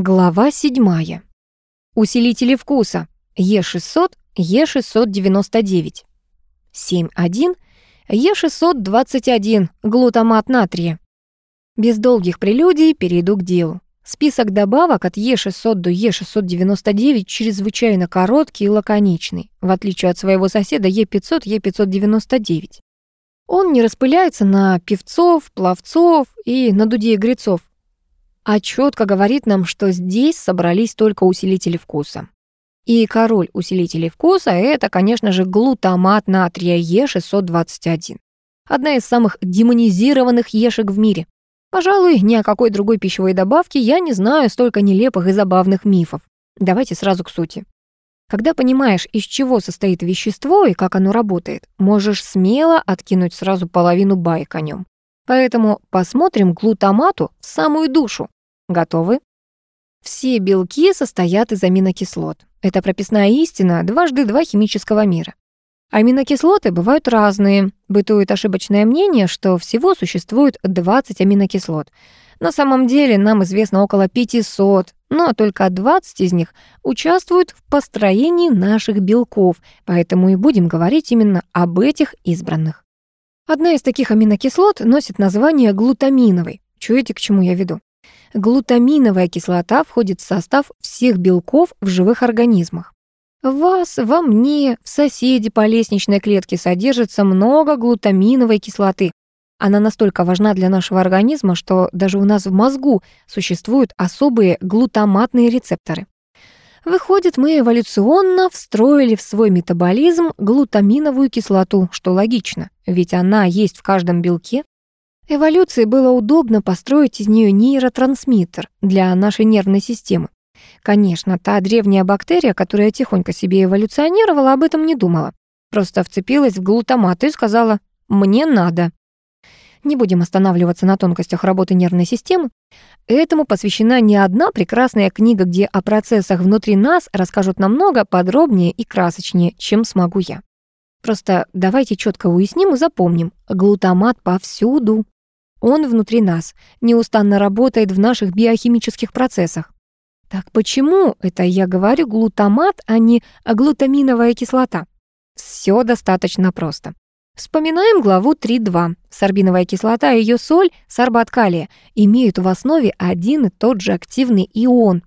Глава 7. Усилители вкуса. Е600, Е699. 7.1. Е621. Глутамат натрия. Без долгих прелюдий перейду к делу. Список добавок от Е600 до Е699 чрезвычайно короткий и лаконичный, в отличие от своего соседа Е500, Е599. Он не распыляется на певцов, пловцов и на дуде игрецов, а четко говорит нам, что здесь собрались только усилители вкуса. И король усилителей вкуса — это, конечно же, глутамат натрия Е621. Одна из самых демонизированных ешек в мире. Пожалуй, ни о какой другой пищевой добавке я не знаю столько нелепых и забавных мифов. Давайте сразу к сути. Когда понимаешь, из чего состоит вещество и как оно работает, можешь смело откинуть сразу половину байк о нем. Поэтому посмотрим глутамату в самую душу. Готовы? Все белки состоят из аминокислот. Это прописная истина дважды два химического мира. Аминокислоты бывают разные. Бытует ошибочное мнение, что всего существует 20 аминокислот. На самом деле нам известно около 500, но только 20 из них участвуют в построении наших белков, поэтому и будем говорить именно об этих избранных. Одна из таких аминокислот носит название глутаминовой. Чуете, к чему я веду? Глутаминовая кислота входит в состав всех белков в живых организмах. В вас, во мне, в соседе по лестничной клетке содержится много глутаминовой кислоты. Она настолько важна для нашего организма, что даже у нас в мозгу существуют особые глутаматные рецепторы. Выходит, мы эволюционно встроили в свой метаболизм глутаминовую кислоту, что логично, ведь она есть в каждом белке, Эволюции было удобно построить из нее нейротрансмиттер для нашей нервной системы. Конечно, та древняя бактерия, которая тихонько себе эволюционировала, об этом не думала. Просто вцепилась в глутамат и сказала «мне надо». Не будем останавливаться на тонкостях работы нервной системы. Этому посвящена не одна прекрасная книга, где о процессах внутри нас расскажут намного подробнее и красочнее, чем смогу я. Просто давайте четко уясним и запомним. Глутамат повсюду. Он внутри нас, неустанно работает в наших биохимических процессах. Так почему это я говорю глутамат, а не глутаминовая кислота? Все достаточно просто. Вспоминаем главу 3.2. Сорбиновая кислота и ее соль, сорбат калия, имеют в основе один и тот же активный ион.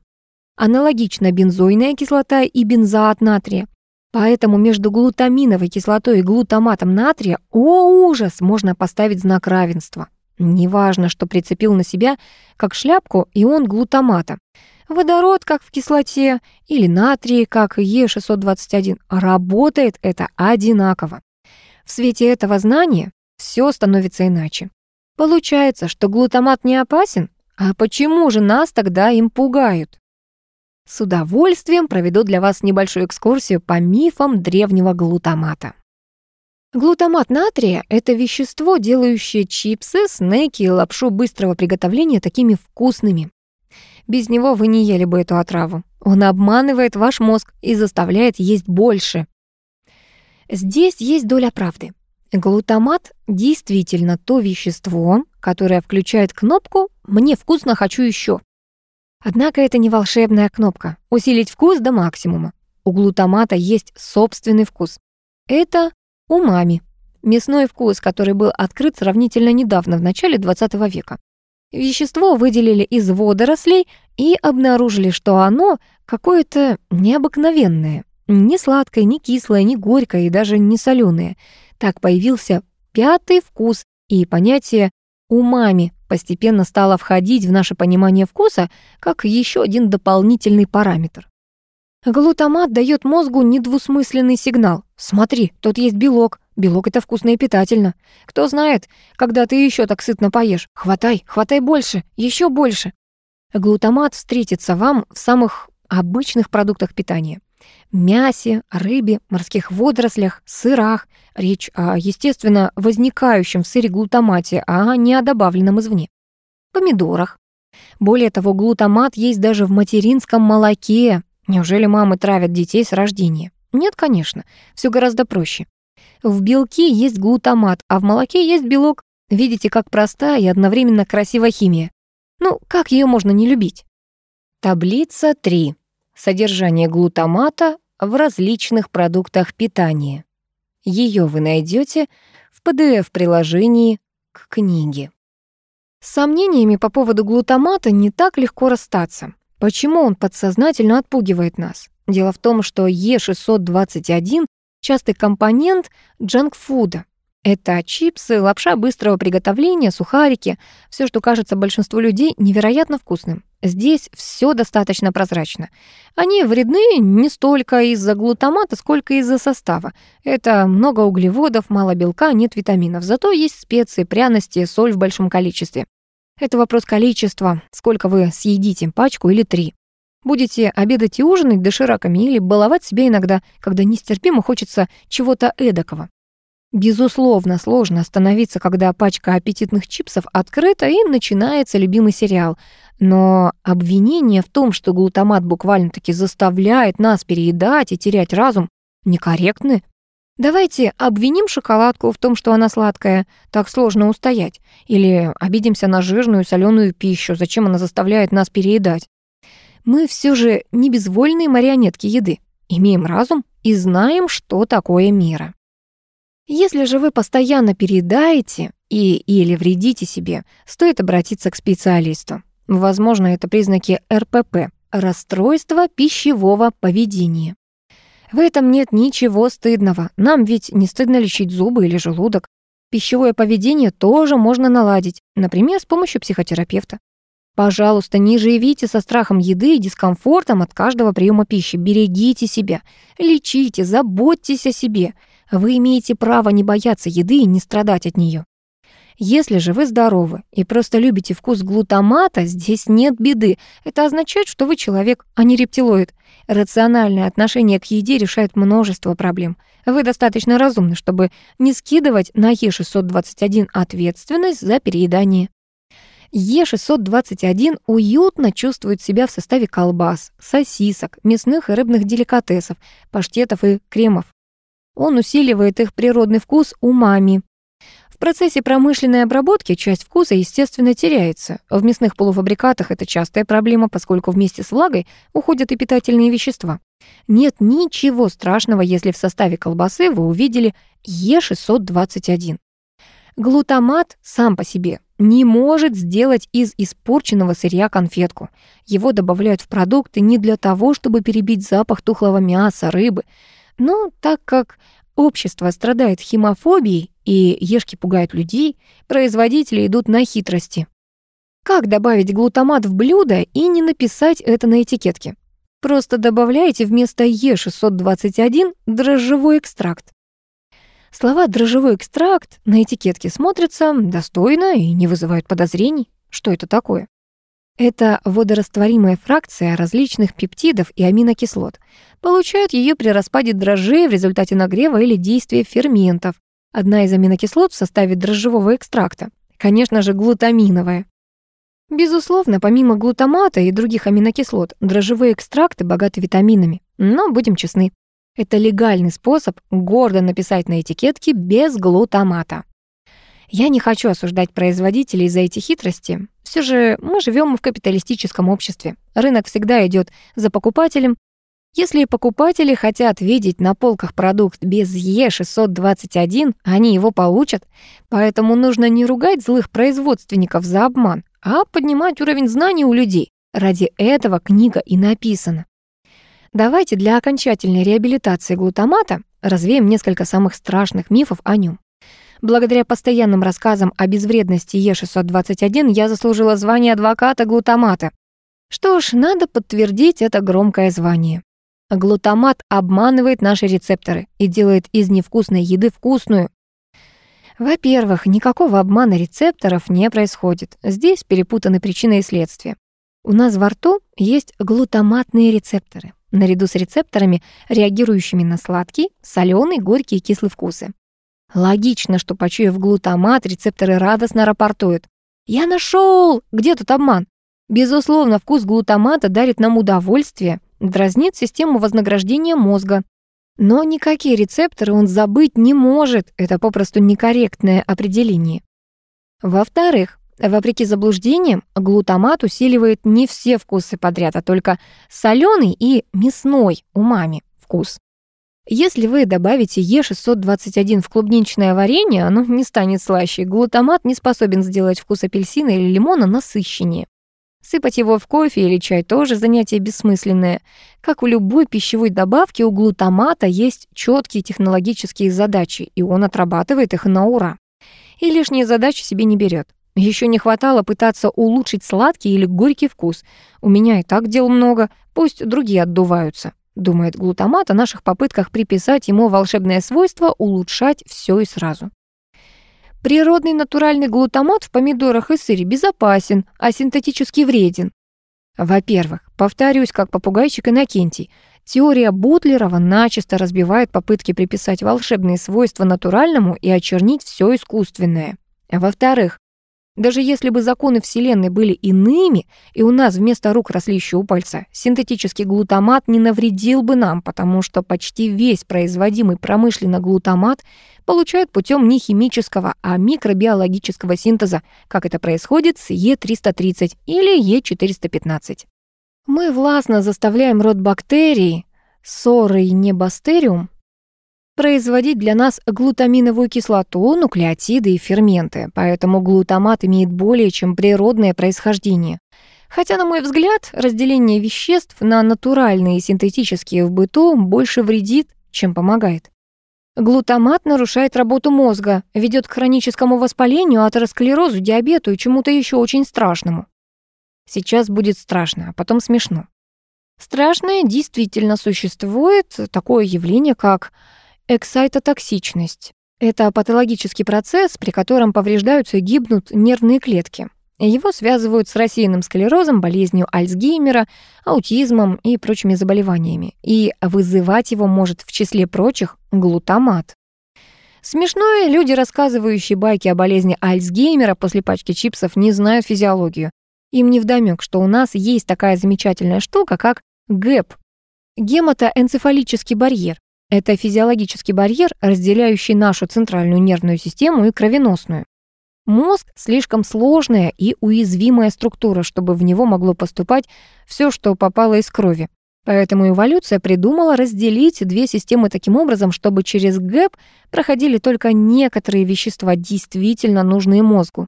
Аналогично бензойная кислота и бензоат натрия. Поэтому между глутаминовой кислотой и глутаматом натрия, о ужас, можно поставить знак равенства. Неважно, что прицепил на себя, как шляпку, ион глутамата. Водород, как в кислоте, или натрий, как Е621. Работает это одинаково. В свете этого знания все становится иначе. Получается, что глутамат не опасен? А почему же нас тогда им пугают? С удовольствием проведу для вас небольшую экскурсию по мифам древнего глутамата. Глутамат натрия — это вещество, делающее чипсы, снеки и лапшу быстрого приготовления такими вкусными. Без него вы не ели бы эту отраву. Он обманывает ваш мозг и заставляет есть больше. Здесь есть доля правды. Глутамат действительно то вещество, которое включает кнопку «Мне вкусно, хочу еще». Однако это не волшебная кнопка «Усилить вкус до максимума». У глутамата есть собственный вкус. Это умами. Мясной вкус, который был открыт сравнительно недавно, в начале 20 века. Вещество выделили из водорослей и обнаружили, что оно какое-то необыкновенное. Не сладкое, не кислое, не горькое и даже не соленое. Так появился пятый вкус, и понятие «умами» постепенно стало входить в наше понимание вкуса как еще один дополнительный параметр. Глутамат дает мозгу недвусмысленный сигнал. Смотри, тут есть белок. Белок — это вкусно и питательно. Кто знает, когда ты еще так сытно поешь. Хватай, хватай больше, еще больше. Глутамат встретится вам в самых обычных продуктах питания. Мясе, рыбе, морских водорослях, сырах. Речь о, естественно, возникающем в сыре глутамате, а не о добавленном извне. Помидорах. Более того, глутамат есть даже в материнском молоке, Неужели мамы травят детей с рождения? Нет, конечно, все гораздо проще. В белке есть глутамат, а в молоке есть белок. Видите, как простая и одновременно красивая химия. Ну, как ее можно не любить? Таблица 3. Содержание глутамата в различных продуктах питания. Ее вы найдете в PDF-приложении к книге. С сомнениями по поводу глутамата не так легко расстаться. Почему он подсознательно отпугивает нас? Дело в том, что Е621 — частый компонент джанкфуда, это чипсы, лапша быстрого приготовления, сухарики, все, что кажется большинству людей невероятно вкусным. Здесь все достаточно прозрачно. Они вредны не столько из-за глутамата, сколько из-за состава. Это много углеводов, мало белка, нет витаминов. Зато есть специи, пряности, соль в большом количестве. Это вопрос количества, сколько вы съедите, пачку или три. Будете обедать и ужинать дошираками или баловать себя иногда, когда нестерпимо хочется чего-то эдакого. Безусловно, сложно остановиться, когда пачка аппетитных чипсов открыта и начинается любимый сериал. Но обвинение в том, что глутамат буквально-таки заставляет нас переедать и терять разум, некорректны. Давайте обвиним шоколадку в том, что она сладкая, так сложно устоять. Или обидимся на жирную соленую пищу, зачем она заставляет нас переедать. Мы все же не безвольные марионетки еды, имеем разум и знаем, что такое мера. Если же вы постоянно переедаете и или вредите себе, стоит обратиться к специалисту. Возможно, это признаки РПП – расстройства пищевого поведения. В этом нет ничего стыдного. Нам ведь не стыдно лечить зубы или желудок. Пищевое поведение тоже можно наладить, например, с помощью психотерапевта. Пожалуйста, не живите со страхом еды и дискомфортом от каждого приема пищи. Берегите себя, лечите, заботьтесь о себе – вы имеете право не бояться еды и не страдать от нее. Если же вы здоровы и просто любите вкус глутамата, здесь нет беды. Это означает, что вы человек, а не рептилоид. Рациональное отношение к еде решает множество проблем. Вы достаточно разумны, чтобы не скидывать на Е621 ответственность за переедание. Е621 уютно чувствует себя в составе колбас, сосисок, мясных и рыбных деликатесов, паштетов и кремов. Он усиливает их природный вкус умами. Процессе промышленной обработки часть вкуса, естественно, теряется. В мясных полуфабрикатах это частая проблема, поскольку вместе с влагой уходят и питательные вещества. Нет ничего страшного, если в составе колбасы вы увидели Е621. Глутамат сам по себе не может сделать из испорченного сырья конфетку. Его добавляют в продукты не для того, чтобы перебить запах тухлого мяса, рыбы, но так как общество страдает химофобией и ешки пугают людей, производители идут на хитрости. Как добавить глутамат в блюдо и не написать это на этикетке? Просто добавляйте вместо Е621 дрожжевой экстракт. Слова «дрожжевой экстракт» на этикетке смотрятся достойно и не вызывают подозрений. Что это такое? Это водорастворимая фракция различных пептидов и аминокислот. Получают ее при распаде дрожжей в результате нагрева или действия ферментов. Одна из аминокислот в составе дрожжевого экстракта, конечно же, глутаминовая. Безусловно, помимо глутамата и других аминокислот, дрожжевые экстракты богаты витаминами. Но будем честны, это легальный способ гордо написать на этикетке без глутамата. Я не хочу осуждать производителей за эти хитрости. Все же мы живем в капиталистическом обществе. Рынок всегда идет за покупателем. Если покупатели хотят видеть на полках продукт без Е621, они его получат. Поэтому нужно не ругать злых производственников за обман, а поднимать уровень знаний у людей. Ради этого книга и написана. Давайте для окончательной реабилитации глутамата развеем несколько самых страшных мифов о нем. Благодаря постоянным рассказам о безвредности Е621 я заслужила звание адвоката глутамата. Что ж, надо подтвердить это громкое звание. Глутамат обманывает наши рецепторы и делает из невкусной еды вкусную. Во-первых, никакого обмана рецепторов не происходит. Здесь перепутаны причины и следствия. У нас во рту есть глутаматные рецепторы, наряду с рецепторами, реагирующими на сладкий, соленый, горький и кислый вкусы. Логично, что, почуяв глутамат, рецепторы радостно рапортуют. «Я нашел! Где тут обман?» Безусловно, вкус глутамата дарит нам удовольствие, дразнит систему вознаграждения мозга. Но никакие рецепторы он забыть не может, это попросту некорректное определение. Во-вторых, Вопреки заблуждениям, глутамат усиливает не все вкусы подряд, а только соленый и мясной умами вкус. Если вы добавите Е621 в клубничное варенье, оно не станет слаще. Глутамат не способен сделать вкус апельсина или лимона насыщеннее. Сыпать его в кофе или чай тоже занятие бессмысленное. Как у любой пищевой добавки, у глутамата есть четкие технологические задачи, и он отрабатывает их на ура. И лишние задачи себе не берет. Еще не хватало пытаться улучшить сладкий или горький вкус. У меня и так дел много, пусть другие отдуваются. Думает глутамат о наших попытках приписать ему волшебное свойство улучшать все и сразу. Природный натуральный глутамат в помидорах и сыре безопасен, а синтетический вреден. Во-первых, повторюсь, как попугайчик Иннокентий, теория Бутлерова начисто разбивает попытки приписать волшебные свойства натуральному и очернить все искусственное. Во-вторых, даже если бы законы Вселенной были иными, и у нас вместо рук росли щупальца, синтетический глутамат не навредил бы нам, потому что почти весь производимый промышленно глутамат получают путем не химического, а микробиологического синтеза, как это происходит с Е330 или Е415. Мы властно заставляем род бактерий, сорой небастериум, производить для нас глутаминовую кислоту, нуклеотиды и ферменты, поэтому глутамат имеет более чем природное происхождение. Хотя, на мой взгляд, разделение веществ на натуральные и синтетические в быту больше вредит, чем помогает. Глутамат нарушает работу мозга, ведет к хроническому воспалению, атеросклерозу, диабету и чему-то еще очень страшному. Сейчас будет страшно, а потом смешно. Страшное действительно существует такое явление, как Эксайтотоксичность — это патологический процесс, при котором повреждаются и гибнут нервные клетки. Его связывают с рассеянным склерозом, болезнью Альцгеймера, аутизмом и прочими заболеваниями. И вызывать его может, в числе прочих, глутамат. Смешное, люди, рассказывающие байки о болезни Альцгеймера после пачки чипсов, не знают физиологию. Им невдомёк, что у нас есть такая замечательная штука, как ГЭП – гематоэнцефалический барьер. Это физиологический барьер, разделяющий нашу центральную нервную систему и кровеносную. Мозг — слишком сложная и уязвимая структура, чтобы в него могло поступать все, что попало из крови. Поэтому эволюция придумала разделить две системы таким образом, чтобы через ГЭП проходили только некоторые вещества, действительно нужные мозгу.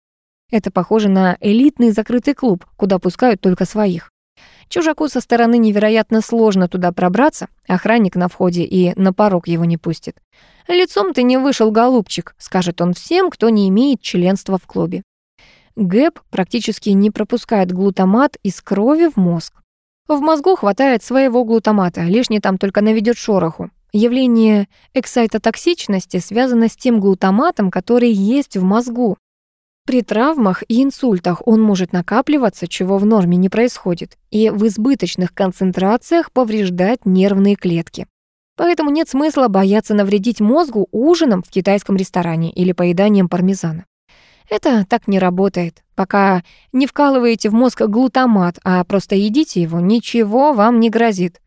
Это похоже на элитный закрытый клуб, куда пускают только своих. Чужаку со стороны невероятно сложно туда пробраться, охранник на входе и на порог его не пустит. «Лицом ты не вышел, голубчик», — скажет он всем, кто не имеет членства в клубе. ГЭП практически не пропускает глутамат из крови в мозг. В мозгу хватает своего глутамата, лишний там только наведет шороху. Явление эксайтотоксичности связано с тем глутаматом, который есть в мозгу, при травмах и инсультах он может накапливаться, чего в норме не происходит, и в избыточных концентрациях повреждать нервные клетки. Поэтому нет смысла бояться навредить мозгу ужином в китайском ресторане или поеданием пармезана. Это так не работает. Пока не вкалываете в мозг глутамат, а просто едите его, ничего вам не грозит.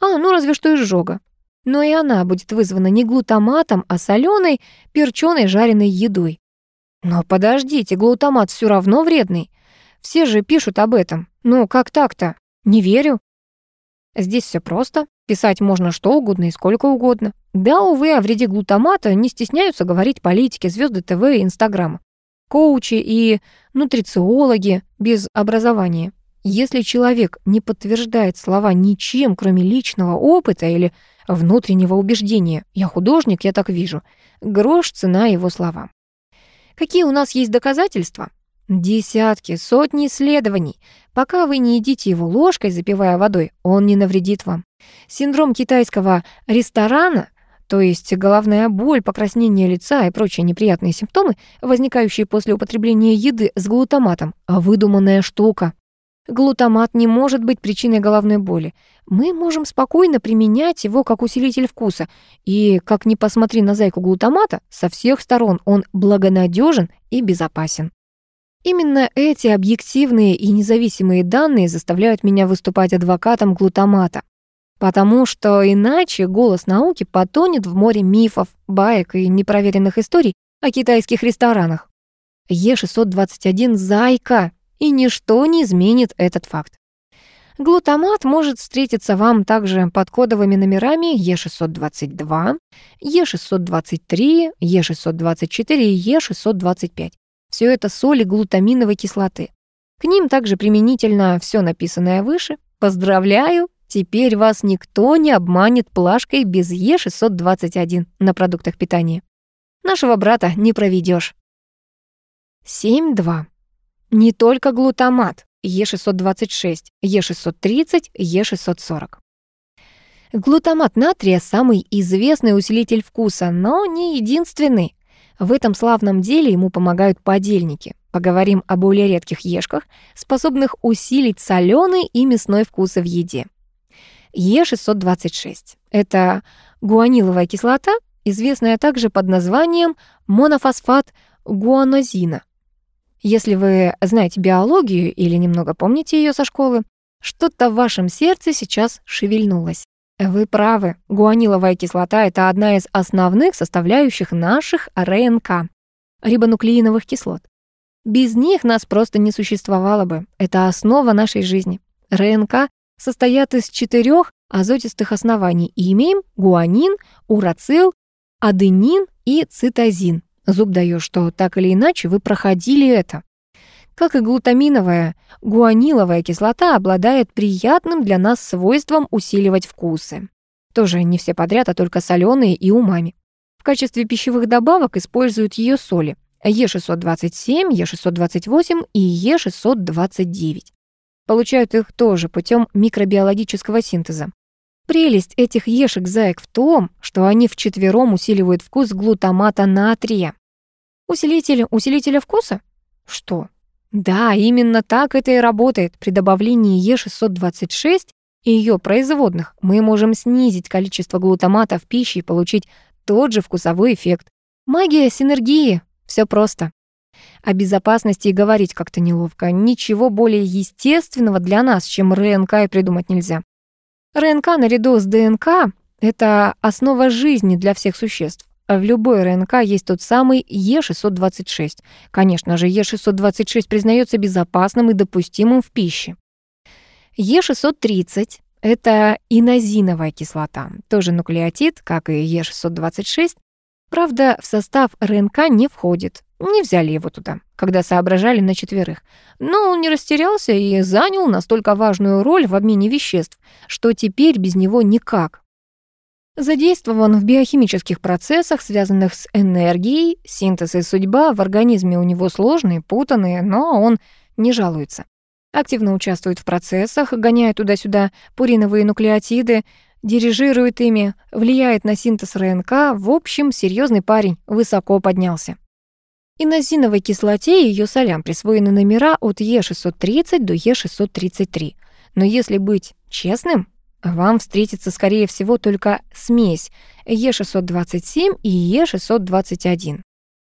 А, ну разве что изжога. Но и она будет вызвана не глутаматом, а соленой, перченой жареной едой. Но подождите, глутамат все равно вредный. Все же пишут об этом. Ну, как так-то? Не верю. Здесь все просто. Писать можно что угодно и сколько угодно. Да, увы, о вреде глутамата не стесняются говорить политики, звезды ТВ и Инстаграма. Коучи и нутрициологи без образования. Если человек не подтверждает слова ничем, кроме личного опыта или внутреннего убеждения, я художник, я так вижу, грош цена его словам. Какие у нас есть доказательства? Десятки, сотни исследований. Пока вы не едите его ложкой, запивая водой, он не навредит вам. Синдром китайского ресторана, то есть головная боль, покраснение лица и прочие неприятные симптомы, возникающие после употребления еды с глутаматом, а выдуманная штука. Глутамат не может быть причиной головной боли. Мы можем спокойно применять его как усилитель вкуса. И, как ни посмотри на зайку глутамата, со всех сторон он благонадежен и безопасен. Именно эти объективные и независимые данные заставляют меня выступать адвокатом глутамата. Потому что иначе голос науки потонет в море мифов, баек и непроверенных историй о китайских ресторанах. Е621 — зайка, и ничто не изменит этот факт. Глутамат может встретиться вам также под кодовыми номерами Е622, Е623, Е624 и Е625. Все это соли глутаминовой кислоты. К ним также применительно все написанное выше. Поздравляю, теперь вас никто не обманет плашкой без Е621 на продуктах питания. Нашего брата не проведешь. 7.2. Не только глутамат, Е626, Е630, Е640. Глутамат натрия – самый известный усилитель вкуса, но не единственный. В этом славном деле ему помогают подельники. Поговорим о более редких ешках, способных усилить соленый и мясной вкусы в еде. Е626 – это гуаниловая кислота, известная также под названием монофосфат гуанозина. Если вы знаете биологию или немного помните ее со школы, что-то в вашем сердце сейчас шевельнулось. Вы правы, гуаниловая кислота — это одна из основных составляющих наших РНК, рибонуклеиновых кислот. Без них нас просто не существовало бы. Это основа нашей жизни. РНК состоят из четырех азотистых оснований и имеем гуанин, урацил, аденин и цитозин. Зуб даю, что так или иначе вы проходили это. Как и глутаминовая, гуаниловая кислота обладает приятным для нас свойством усиливать вкусы. Тоже не все подряд, а только соленые и умами. В качестве пищевых добавок используют ее соли Е627, Е628 и Е629. Получают их тоже путем микробиологического синтеза. Прелесть этих ешек-заек в том, что они вчетвером усиливают вкус глутамата натрия. Усилитель усилителя вкуса? Что? Да, именно так это и работает. При добавлении Е626 и ее производных мы можем снизить количество глутамата в пище и получить тот же вкусовой эффект. Магия синергии. Все просто. О безопасности и говорить как-то неловко. Ничего более естественного для нас, чем РНК, и придумать нельзя. РНК наряду с ДНК — это основа жизни для всех существ. В любой РНК есть тот самый Е626. Конечно же, Е626 признается безопасным и допустимым в пище. Е630 — это инозиновая кислота, тоже нуклеотид, как и Е626. Правда, в состав РНК не входит. Не взяли его туда, когда соображали на четверых. Но он не растерялся и занял настолько важную роль в обмене веществ, что теперь без него никак. Задействован в биохимических процессах, связанных с энергией, синтез и судьба в организме у него сложные, путанные, но он не жалуется. Активно участвует в процессах, гоняя туда-сюда пуриновые нуклеотиды, дирижирует ими, влияет на синтез РНК. В общем, серьезный парень, высоко поднялся. Инозиновой кислоте и ее солям присвоены номера от Е630 до Е633. Но если быть честным, вам встретится, скорее всего, только смесь Е627 и Е621.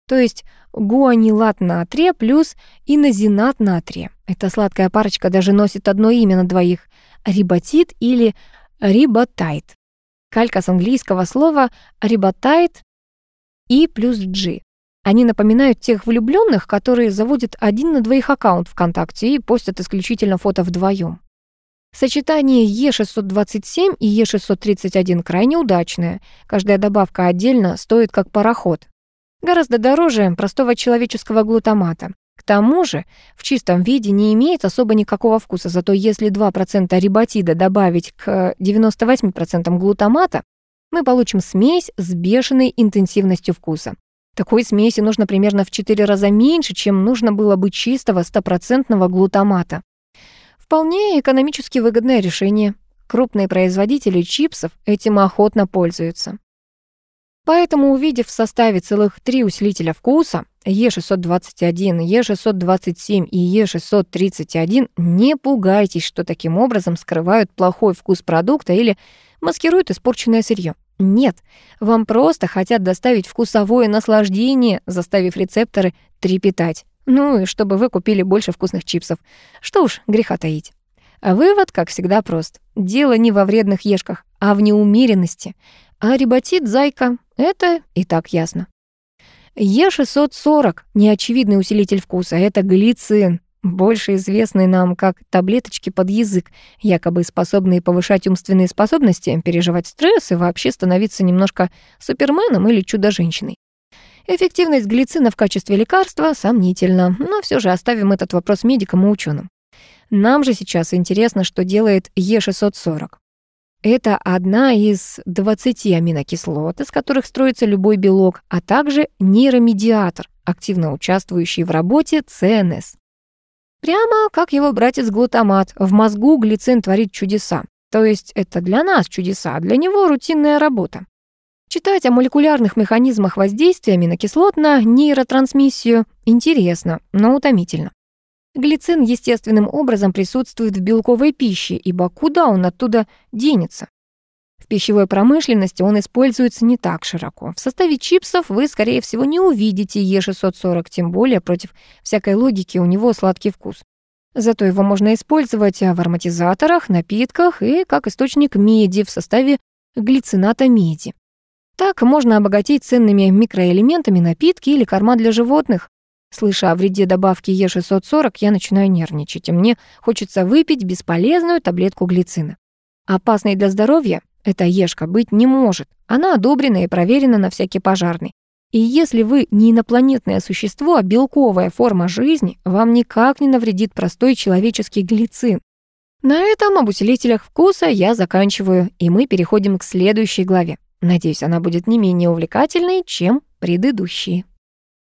То есть гуанилат натрия плюс инозинат натрия. Эта сладкая парочка даже носит одно имя на двоих — риботит или риботайт. Калька с английского слова риботайт и плюс G. Они напоминают тех влюбленных, которые заводят один на двоих аккаунт ВКонтакте и постят исключительно фото вдвоем. Сочетание Е627 и Е631 крайне удачное. Каждая добавка отдельно стоит как пароход. Гораздо дороже простого человеческого глутамата. К тому же в чистом виде не имеет особо никакого вкуса, зато если 2% риботида добавить к 98% глутамата, мы получим смесь с бешеной интенсивностью вкуса. Такой смеси нужно примерно в 4 раза меньше, чем нужно было бы чистого стопроцентного глутамата. Вполне экономически выгодное решение. Крупные производители чипсов этим охотно пользуются. Поэтому, увидев в составе целых три усилителя вкуса Е621, Е627 и Е631, не пугайтесь, что таким образом скрывают плохой вкус продукта или маскируют испорченное сырье. Нет, вам просто хотят доставить вкусовое наслаждение, заставив рецепторы трепетать. Ну и чтобы вы купили больше вкусных чипсов. Что уж, греха таить. А вывод, как всегда, прост. Дело не во вредных ешках, а в неумеренности. А рибатит, зайка, это и так ясно. Е640 – неочевидный усилитель вкуса, это глицин, больше известный нам как таблеточки под язык, якобы способные повышать умственные способности, переживать стресс и вообще становиться немножко суперменом или чудо-женщиной. Эффективность глицина в качестве лекарства сомнительна, но все же оставим этот вопрос медикам и ученым. Нам же сейчас интересно, что делает Е640. Это одна из 20 аминокислот, из которых строится любой белок, а также нейромедиатор, активно участвующий в работе ЦНС. Прямо как его братец-глутамат, в мозгу глицин творит чудеса. То есть это для нас чудеса, для него рутинная работа. Читать о молекулярных механизмах воздействия аминокислот на нейротрансмиссию интересно, но утомительно. Глицин естественным образом присутствует в белковой пище, ибо куда он оттуда денется? В пищевой промышленности он используется не так широко. В составе чипсов вы, скорее всего, не увидите Е640, тем более против всякой логики у него сладкий вкус. Зато его можно использовать в ароматизаторах, напитках и как источник меди в составе глицината меди. Так можно обогатить ценными микроэлементами напитки или корма для животных, Слыша о вреде добавки Е640, я начинаю нервничать, и мне хочется выпить бесполезную таблетку глицина. Опасной для здоровья эта ешка быть не может. Она одобрена и проверена на всякий пожарный. И если вы не инопланетное существо, а белковая форма жизни, вам никак не навредит простой человеческий глицин. На этом об усилителях вкуса я заканчиваю, и мы переходим к следующей главе. Надеюсь, она будет не менее увлекательной, чем предыдущие.